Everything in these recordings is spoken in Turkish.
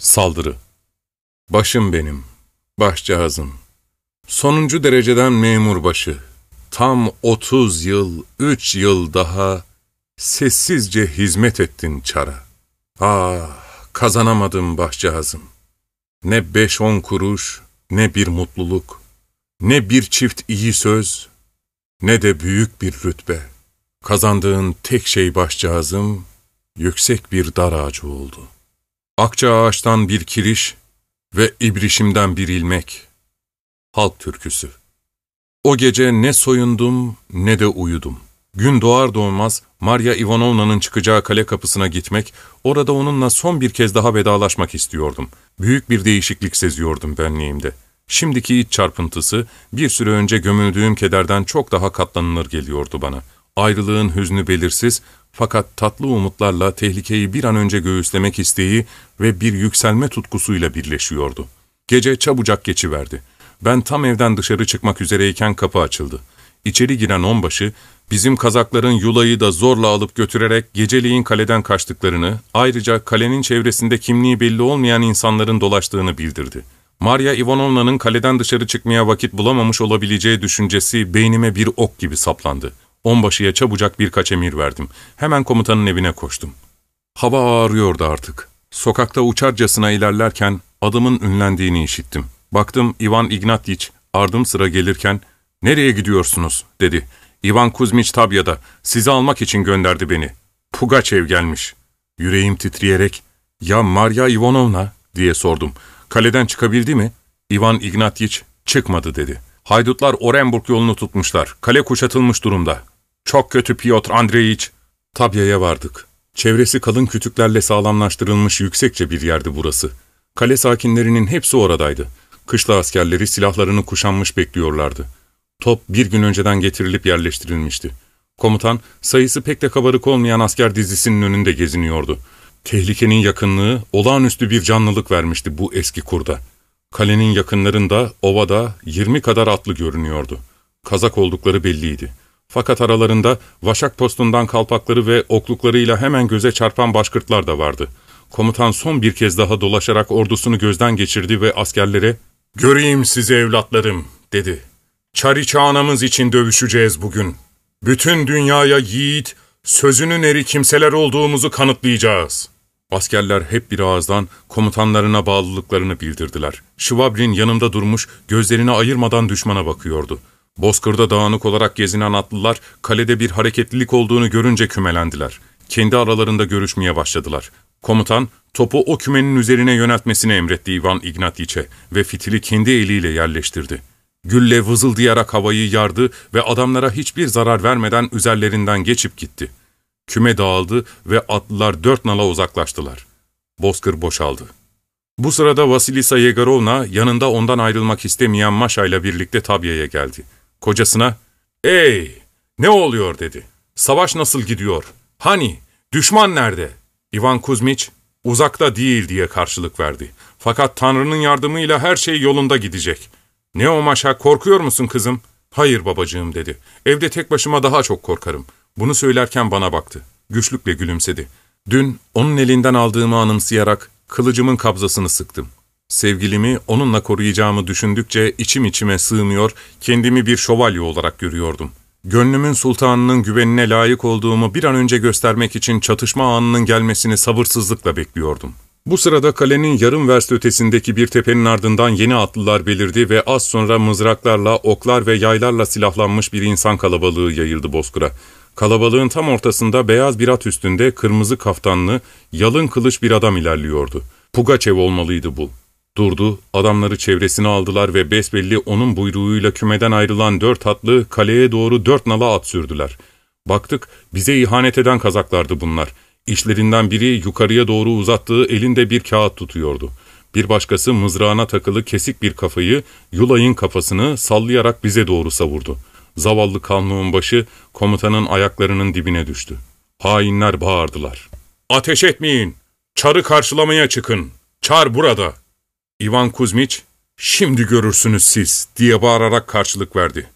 Saldırı Başım benim, başcağızım. Sonuncu dereceden memurbaşı. Tam otuz yıl, üç yıl daha sessizce hizmet ettin çara. Ah, kazanamadım başcağızım. Ne beş on kuruş, ne bir mutluluk, ne bir çift iyi söz, ne de büyük bir rütbe. Kazandığın tek şey başcağızım, yüksek bir dar ağacı oldu. Akça ağaçtan bir kiriş ve ibrişimden bir ilmek. Halk türküsü. O gece ne soyundum ne de uyudum. Gün doğar doğmaz Maria Ivanovna'nın çıkacağı kale kapısına gitmek, orada onunla son bir kez daha vedalaşmak istiyordum. Büyük bir değişiklik seziyordum benliğimde. Şimdiki iç çarpıntısı, bir süre önce gömüldüğüm kederden çok daha katlanılır geliyordu bana. Ayrılığın hüznü belirsiz, fakat tatlı umutlarla tehlikeyi bir an önce göğüslemek isteği ve bir yükselme tutkusuyla birleşiyordu. Gece çabucak geçiverdi. Ben tam evden dışarı çıkmak üzereyken kapı açıldı. İçeri giren onbaşı, bizim kazakların yulayı da zorla alıp götürerek geceliğin kaleden kaçtıklarını, ayrıca kalenin çevresinde kimliği belli olmayan insanların dolaştığını bildirdi. Maria Ivanovna'nın kaleden dışarı çıkmaya vakit bulamamış olabileceği düşüncesi beynime bir ok gibi saplandı. Onbaşıya çabucak birkaç emir verdim. Hemen komutanın evine koştum. Hava ağrıyordu artık. Sokakta uçarcasına ilerlerken adımın ünlendiğini işittim. Baktım Ivan Ignatyiç ardım sıra gelirken ''Nereye gidiyorsunuz?'' dedi. ''Ivan Kuzmiç Tabya'da. Sizi almak için gönderdi beni. Pugaçev gelmiş.'' Yüreğim titreyerek ''Ya Maria Ivanovna?'' diye sordum. ''Kaleden çıkabildi mi?'' Ivan Ignatyiç ''Çıkmadı.'' dedi. Haydutlar Orenburg yolunu tutmuşlar. Kale kuşatılmış durumda. Çok kötü Piotr Andreyiç. Tabya'ya vardık. Çevresi kalın kütüklerle sağlamlaştırılmış yüksekçe bir yerdi burası. Kale sakinlerinin hepsi oradaydı. Kışla askerleri silahlarını kuşanmış bekliyorlardı. Top bir gün önceden getirilip yerleştirilmişti. Komutan, sayısı pek de kabarık olmayan asker dizisinin önünde geziniyordu. Tehlikenin yakınlığı, olağanüstü bir canlılık vermişti bu eski kurda. Kalenin yakınlarında, ovada, yirmi kadar atlı görünüyordu. Kazak oldukları belliydi. Fakat aralarında vaşak postundan kalpakları ve okluklarıyla hemen göze çarpan başkırtlar da vardı. Komutan son bir kez daha dolaşarak ordusunu gözden geçirdi ve askerlere ''Göreyim sizi evlatlarım'' dedi. ''Çariçe anamız için dövüşeceğiz bugün. Bütün dünyaya yiğit, sözünün eri kimseler olduğumuzu kanıtlayacağız.'' Askerler hep bir ağızdan komutanlarına bağlılıklarını bildirdiler. Şvabrin yanımda durmuş, gözlerini ayırmadan düşmana bakıyordu. Bozkır'da dağınık olarak gezinen atlılar, kalede bir hareketlilik olduğunu görünce kümelendiler. Kendi aralarında görüşmeye başladılar. Komutan, topu o kümenin üzerine yöneltmesini emretti Ivan Ignatiç'e ve fitili kendi eliyle yerleştirdi. Gülle vızıldayarak havayı yardı ve adamlara hiçbir zarar vermeden üzerlerinden geçip gitti. Küme dağıldı ve atlılar dört nala uzaklaştılar. Bozkır boşaldı. Bu sırada Vasilisa Yegarovna yanında ondan ayrılmak istemeyen Maşa ile birlikte Tabya'ya geldi. Kocasına, ''Ey, ne oluyor?'' dedi. ''Savaş nasıl gidiyor? Hani, düşman nerede?'' Ivan Kuzmiç, ''Uzakta değil.'' diye karşılık verdi. ''Fakat Tanrı'nın yardımıyla her şey yolunda gidecek.'' ''Ne o Maşa, korkuyor musun kızım?'' ''Hayır babacığım.'' dedi. ''Evde tek başıma daha çok korkarım.'' Bunu söylerken bana baktı. Güçlükle gülümsedi. Dün onun elinden aldığımı anımsayarak kılıcımın kabzasını sıktım. Sevgilimi onunla koruyacağımı düşündükçe içim içime sığmıyor, kendimi bir şövalye olarak görüyordum. Gönlümün sultanının güvenine layık olduğumu bir an önce göstermek için çatışma anının gelmesini sabırsızlıkla bekliyordum. Bu sırada kalenin yarım verst ötesindeki bir tepenin ardından yeni atlılar belirdi ve az sonra mızraklarla, oklar ve yaylarla silahlanmış bir insan kalabalığı yayıldı bozkıra. Kalabalığın tam ortasında beyaz bir at üstünde kırmızı kaftanlı, yalın kılıç bir adam ilerliyordu. Pugaçev olmalıydı bu. Durdu, adamları çevresine aldılar ve besbelli onun buyruğuyla kümeden ayrılan dört atlı kaleye doğru dört nala at sürdüler. Baktık, bize ihanet eden kazaklardı bunlar. İşlerinden biri yukarıya doğru uzattığı elinde bir kağıt tutuyordu. Bir başkası mızrağına takılı kesik bir kafayı, Yulay'ın kafasını sallayarak bize doğru savurdu. Zavallı kanlığın başı komutanın ayaklarının dibine düştü. Hainler bağırdılar. ''Ateş etmeyin! Çarı karşılamaya çıkın! Çar burada!'' İvan Kuzmiç, ''Şimdi görürsünüz siz!'' diye bağırarak karşılık verdi.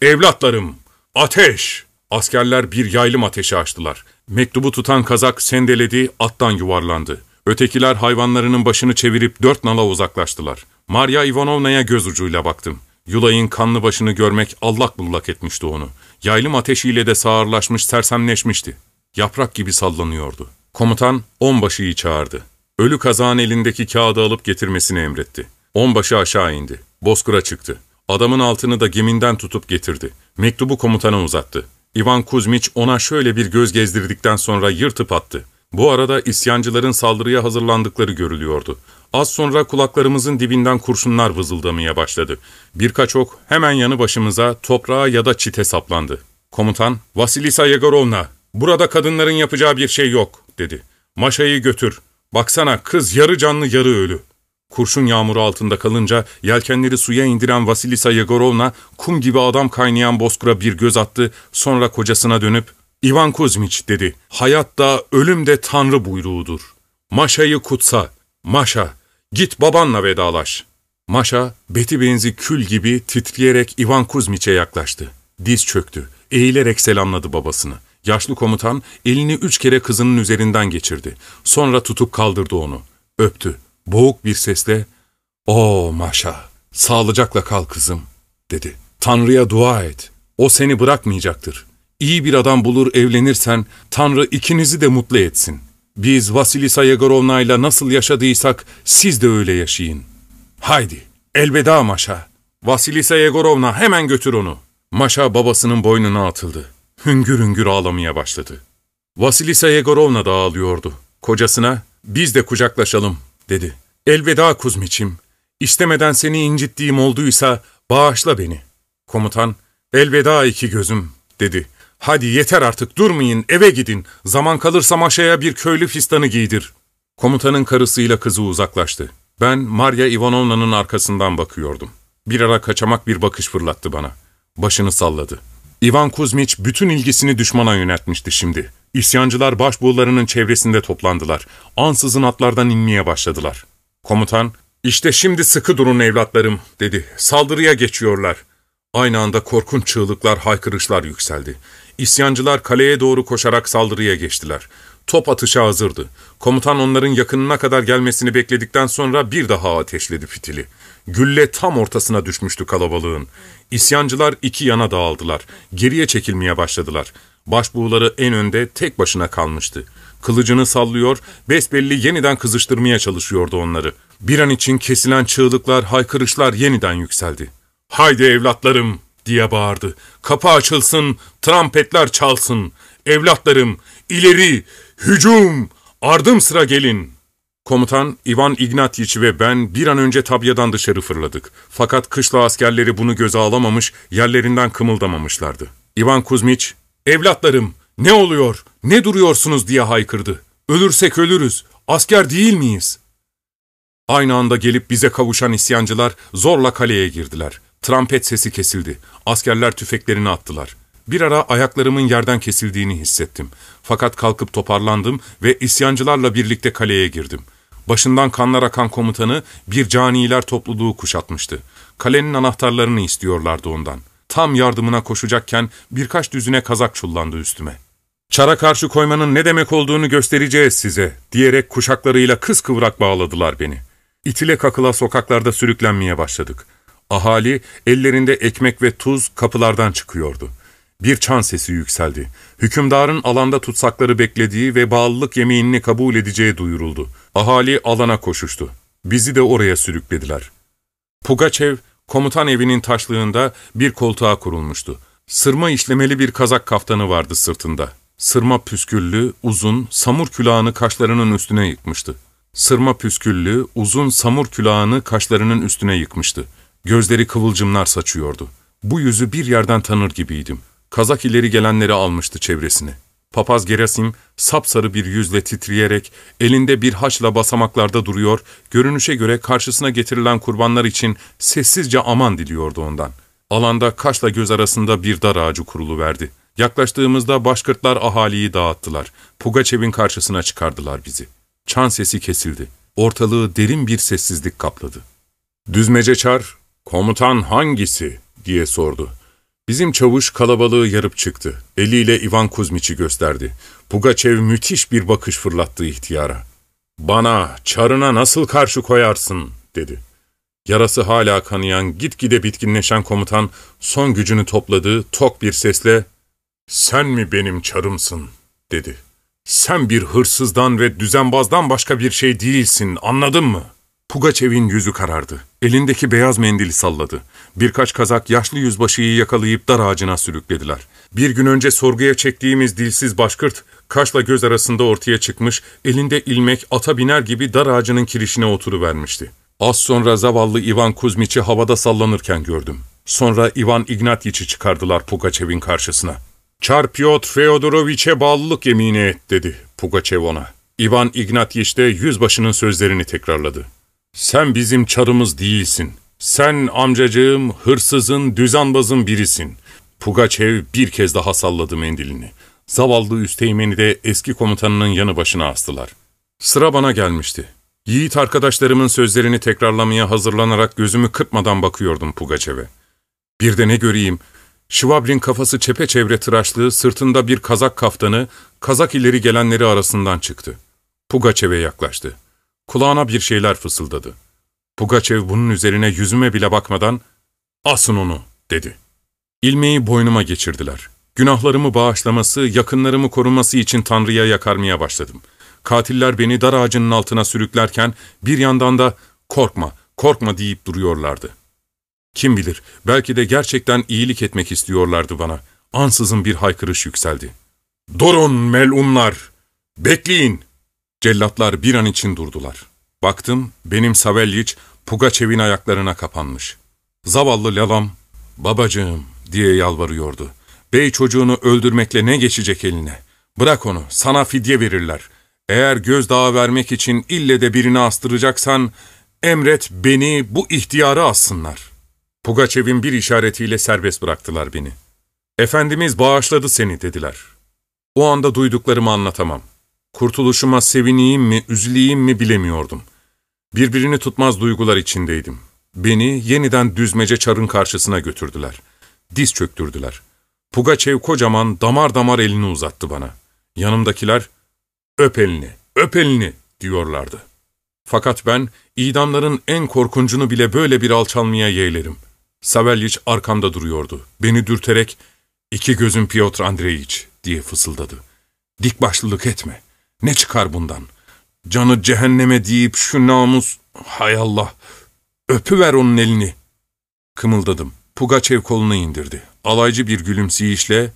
''Evlatlarım! Ateş!'' Askerler bir yaylım ateşi açtılar. Mektubu tutan kazak sendeledi, attan yuvarlandı. Ötekiler hayvanlarının başını çevirip dört nala uzaklaştılar. Maria Ivanovna'ya göz ucuyla baktım. Yulay'ın kanlı başını görmek allak bullak etmişti onu. Yaylım ateşiyle de sağırlaşmış, sersemleşmişti. Yaprak gibi sallanıyordu. Komutan onbaşıyı çağırdı. Ölü kazağın elindeki kağıdı alıp getirmesini emretti. Onbaşı aşağı indi. Bozkır'a çıktı. Adamın altını da geminden tutup getirdi. Mektubu komutana uzattı. Ivan Kuzmiç ona şöyle bir göz gezdirdikten sonra yırtıp attı. Bu arada isyancıların saldırıya hazırlandıkları görülüyordu. Az sonra kulaklarımızın dibinden kurşunlar vızıldamaya başladı. Birkaç ok hemen yanı başımıza toprağa ya da çite saplandı. Komutan, ''Vasilisa Yegorovna, burada kadınların yapacağı bir şey yok.'' dedi. ''Maşayı götür. Baksana kız yarı canlı yarı ölü.'' Kurşun yağmuru altında kalınca yelkenleri suya indiren Vasilisa Yegorovna kum gibi adam kaynayan bozkura bir göz attı, sonra kocasına dönüp ''İvan Kuzmiç'' dedi. ''Hayat da ölüm de Tanrı buyruğudur. Maşa'yı kutsa. Maşa, git babanla vedalaş.'' Maşa, beti benzi kül gibi titreyerek Ivan Kuzmiç'e yaklaştı. Diz çöktü. Eğilerek selamladı babasını. Yaşlı komutan elini üç kere kızının üzerinden geçirdi. Sonra tutup kaldırdı onu. Öptü. Boğuk bir sesle ''Oo Maşa, sağlıcakla kal kızım.'' dedi. ''Tanrı'ya dua et. O seni bırakmayacaktır. İyi bir adam bulur evlenirsen Tanrı ikinizi de mutlu etsin. Biz Vasilisa Yegorovna ile nasıl yaşadıysak siz de öyle yaşayın. Haydi, elveda Maşa. Vasilisa Yegorovna hemen götür onu.'' Maşa babasının boynuna atıldı. Hüngür hüngür ağlamaya başladı. Vasilisa Yegorovna da ağlıyordu. Kocasına, biz de kucaklaşalım, dedi. Elveda Kuzmiç'im. İstemeden seni incittiğim olduysa bağışla beni. Komutan, elveda iki gözüm, dedi. Hadi yeter artık durmayın, eve gidin. Zaman kalırsa maşaya bir köylü fistanı giydir. Komutanın karısıyla kızı uzaklaştı. Ben Maria Ivanovna'nın arkasından bakıyordum. Bir ara kaçamak bir bakış fırlattı bana. Başını salladı. Ivan Kuzmiç bütün ilgisini düşmana yöneltmişti şimdi. İsyancılar başbuğlarının çevresinde toplandılar. Ansızın atlardan inmeye başladılar. Komutan, işte şimdi sıkı durun evlatlarım, dedi. Saldırıya geçiyorlar. Aynı anda korkunç çığlıklar, haykırışlar yükseldi. İsyancılar kaleye doğru koşarak saldırıya geçtiler. Top atışa hazırdı. Komutan onların yakınına kadar gelmesini bekledikten sonra bir daha ateşledi fitili. Gülle tam ortasına düşmüştü kalabalığın. İsyancılar iki yana dağıldılar. Geriye çekilmeye başladılar. Başbuğları en önde tek başına kalmıştı. Kılıcını sallıyor, besbelli yeniden kızıştırmaya çalışıyordu onları. Bir an için kesilen çığlıklar, haykırışlar yeniden yükseldi. ''Haydi evlatlarım!'' diye bağırdı. ''Kapı açılsın, trampetler çalsın. Evlatlarım, ileri, hücum, ardım sıra gelin.'' Komutan Ivan Ignatyiç ve ben bir an önce tabyadan dışarı fırladık. Fakat kışla askerleri bunu göze alamamış, yerlerinden kımıldamamışlardı. Ivan Kuzmiç, ''Evlatlarım, ne oluyor, ne duruyorsunuz?'' diye haykırdı. ''Ölürsek ölürüz, asker değil miyiz?'' Aynı anda gelip bize kavuşan isyancılar zorla kaleye girdiler. Trampet sesi kesildi. Askerler tüfeklerini attılar. Bir ara ayaklarımın yerden kesildiğini hissettim. Fakat kalkıp toparlandım ve isyancılarla birlikte kaleye girdim. Başından kanlar akan komutanı bir caniler topluluğu kuşatmıştı. Kalenin anahtarlarını istiyorlardı ondan. Tam yardımına koşacakken birkaç düzüne kazak çullandı üstüme. Çara karşı koymanın ne demek olduğunu göstereceğiz size diyerek kuşaklarıyla kıskıvrak bağladılar beni. İtile kakıla sokaklarda sürüklenmeye başladık. Ahali ellerinde ekmek ve tuz kapılardan çıkıyordu. Bir çan sesi yükseldi. Hükümdarın alanda tutsakları beklediği ve bağlılık yemeğini kabul edeceği duyuruldu. Ahali alana koşuştu. Bizi de oraya sürüklediler. Pugaçev, komutan evinin taşlığında bir koltuğa kurulmuştu. Sırma işlemeli bir kazak kaftanı vardı sırtında. Sırma püsküllü, uzun, samur külahını kaşlarının üstüne yıkmıştı. Sırma püsküllü, uzun samur külahını kaşlarının üstüne yıkmıştı. Gözleri kıvılcımlar saçıyordu. Bu yüzü bir yerden tanır gibiydim. Kazak ileri gelenleri almıştı çevresine. Papaz Gerasim sapsarı bir yüzle titreyerek elinde bir haçla basamaklarda duruyor, görünüşe göre karşısına getirilen kurbanlar için sessizce aman diliyordu ondan. Alanda kaşla göz arasında bir dar ağacı kurulu verdi. Yaklaştığımızda başkırtlar ahaliyi dağıttılar. Pugaçev'in karşısına çıkardılar bizi. Çan sesi kesildi. Ortalığı derin bir sessizlik kapladı. Düzmece Çar, komutan hangisi diye sordu. Bizim çavuş kalabalığı yarıp çıktı. Eliyle Ivan Kuzmiç'i gösterdi. Pugaçev müthiş bir bakış fırlattı ihtiyara. ''Bana, çarına nasıl karşı koyarsın?'' dedi. Yarası hala kanayan, gitgide bitkinleşen komutan son gücünü topladığı tok bir sesle ''Sen mi benim çarımsın?'' dedi. ''Sen bir hırsızdan ve düzenbazdan başka bir şey değilsin, anladın mı?'' Pugaçev'in yüzü karardı. Elindeki beyaz mendili salladı. Birkaç kazak yaşlı yüzbaşıyı yakalayıp dar ağacına sürüklediler. Bir gün önce sorguya çektiğimiz dilsiz başkırt, kaşla göz arasında ortaya çıkmış, elinde ilmek ata biner gibi dar ağacının kirişine oturuvermişti. Az sonra zavallı Ivan Kuzmiç'i havada sallanırken gördüm. Sonra Ivan Ignatyiç'i çıkardılar Pugaçev'in karşısına. ''Çar Piotr Feodoroviç'e bağlılık yemini et.'' dedi Pugaçev ona. Ivan Ignatyiç de yüzbaşının sözlerini tekrarladı. ''Sen bizim çarımız değilsin. Sen amcacığım, hırsızın, düzenbazın birisin.'' Pugaçev bir kez daha salladı mendilini. Zavallı üsteğmeni de eski komutanının yanı başına astılar. Sıra bana gelmişti. Yiğit arkadaşlarımın sözlerini tekrarlamaya hazırlanarak gözümü kırpmadan bakıyordum Pugaçev'e. Bir de ne göreyim, Şivabrin kafası çepeçevre tıraşlığı, sırtında bir kazak kaftanı, kazak ileri gelenleri arasından çıktı. Pugaçev'e yaklaştı. Kulağına bir şeyler fısıldadı. Pugaçev bunun üzerine yüzüme bile bakmadan, ''Asın onu'' dedi. İlmeği boynuma geçirdiler. Günahlarımı bağışlaması, yakınlarımı koruması için Tanrı'ya yakarmaya başladım. Katiller beni dar ağacının altına sürüklerken bir yandan da ''Korkma, korkma'' deyip duruyorlardı. Kim bilir, belki de gerçekten iyilik etmek istiyorlardı bana. Ansızın bir haykırış yükseldi. ''Durun melunlar! Bekleyin!'' Cellatlar bir an için durdular. Baktım, benim Savelyiç, Pugaçev'in ayaklarına kapanmış. Zavallı Lalam, ''Babacığım'' diye yalvarıyordu. ''Bey çocuğunu öldürmekle ne geçecek eline? Bırak onu, sana fidye verirler. Eğer gözdağı vermek için ille de birini astıracaksan, emret beni bu ihtiyarı assınlar.'' Pugaçev'in bir işaretiyle serbest bıraktılar beni. ''Efendimiz bağışladı seni.'' dediler. O anda duyduklarımı anlatamam. Kurtuluşuma sevineyim mi, üzüleyim mi bilemiyordum. Birbirini tutmaz duygular içindeydim. Beni yeniden düzmece çarın karşısına götürdüler. Diz çöktürdüler. Pugaçev kocaman damar damar elini uzattı bana. Yanımdakiler, ''Öp elini, öp elini.'' diyorlardı. Fakat ben, idamların en korkuncunu bile böyle bir alçalmaya yeğlerim. Savelyiç arkamda duruyordu. Beni dürterek, ''İki gözün Piotr Andreyiç.'' diye fısıldadı. ''Dik başlılık etme. Ne çıkar bundan? Canı cehenneme deyip şu namus, hay Allah, öpüver onun elini.'' Kımıldadım. Pugaçev kolunu indirdi. Alaycı bir gülümseyişle,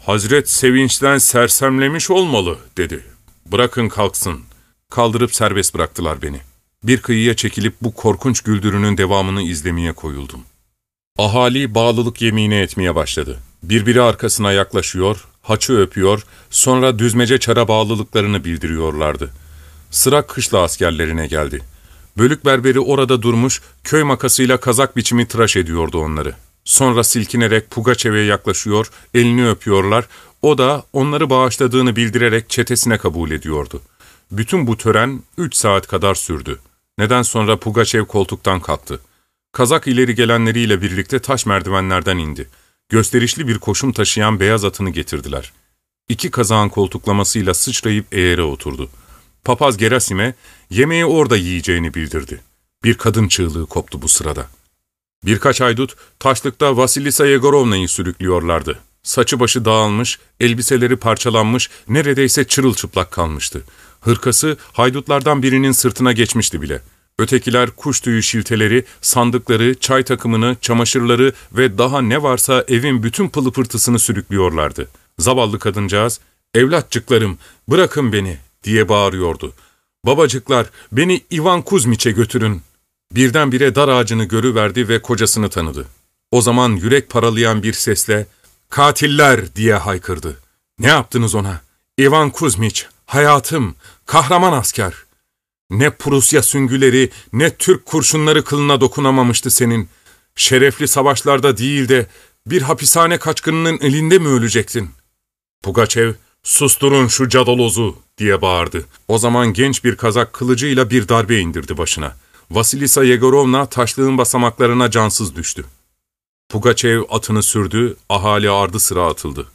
''Hazret sevinçten sersemlemiş olmalı.'' dedi. ''Bırakın kalksın.'' Kaldırıp serbest bıraktılar beni. Bir kıyıya çekilip bu korkunç güldürünün devamını izlemeye koyuldum. Ahali bağlılık yemini etmeye başladı. Birbiri arkasına yaklaşıyor, haçı öpüyor, sonra düzmece çara bağlılıklarını bildiriyorlardı. Sıra kışla askerlerine geldi. Bölük berberi orada durmuş, köy makasıyla kazak biçimi tıraş ediyordu onları. Sonra silkinerek Pugaçev'e yaklaşıyor, elini öpüyorlar, o da onları bağışladığını bildirerek çetesine kabul ediyordu. Bütün bu tören üç saat kadar sürdü. Neden sonra Pugaçev koltuktan kalktı. Kazak ileri gelenleriyle birlikte taş merdivenlerden indi. Gösterişli bir koşum taşıyan beyaz atını getirdiler. İki kazağın koltuklamasıyla sıçrayıp eğere oturdu. Papaz Gerasim'e yemeği orada yiyeceğini bildirdi. Bir kadın çığlığı koptu bu sırada. Birkaç aydut taşlıkta Vasilisa Yegorovna'yı sürüklüyorlardı. Saçı başı dağılmış, elbiseleri parçalanmış, neredeyse çırılçıplak kalmıştı. Hırkası haydutlardan birinin sırtına geçmişti bile. Ötekiler kuş tüyü şilteleri, sandıkları, çay takımını, çamaşırları ve daha ne varsa evin bütün pılı pırtısını sürüklüyorlardı. Zavallı kadıncağız, ''Evlatçıklarım, bırakın beni.'' diye bağırıyordu. ''Babacıklar, beni Ivan Kuzmiç'e götürün.'' Birdenbire dar ağacını görüverdi ve kocasını tanıdı. O zaman yürek paralayan bir sesle, ''Katiller!'' diye haykırdı. ''Ne yaptınız ona? Ivan Kuzmiç, hayatım, kahraman asker.'' Ne Prusya süngüleri, ne Türk kurşunları kılına dokunamamıştı senin. Şerefli savaşlarda değil de bir hapishane kaçkınının elinde mi ölecektin? Pugaçev, susturun şu cadalozu diye bağırdı. O zaman genç bir kazak kılıcıyla bir darbe indirdi başına. Vasilisa Yegorovna taşlığın basamaklarına cansız düştü. Pugaçev atını sürdü, ahali ardı sıra atıldı.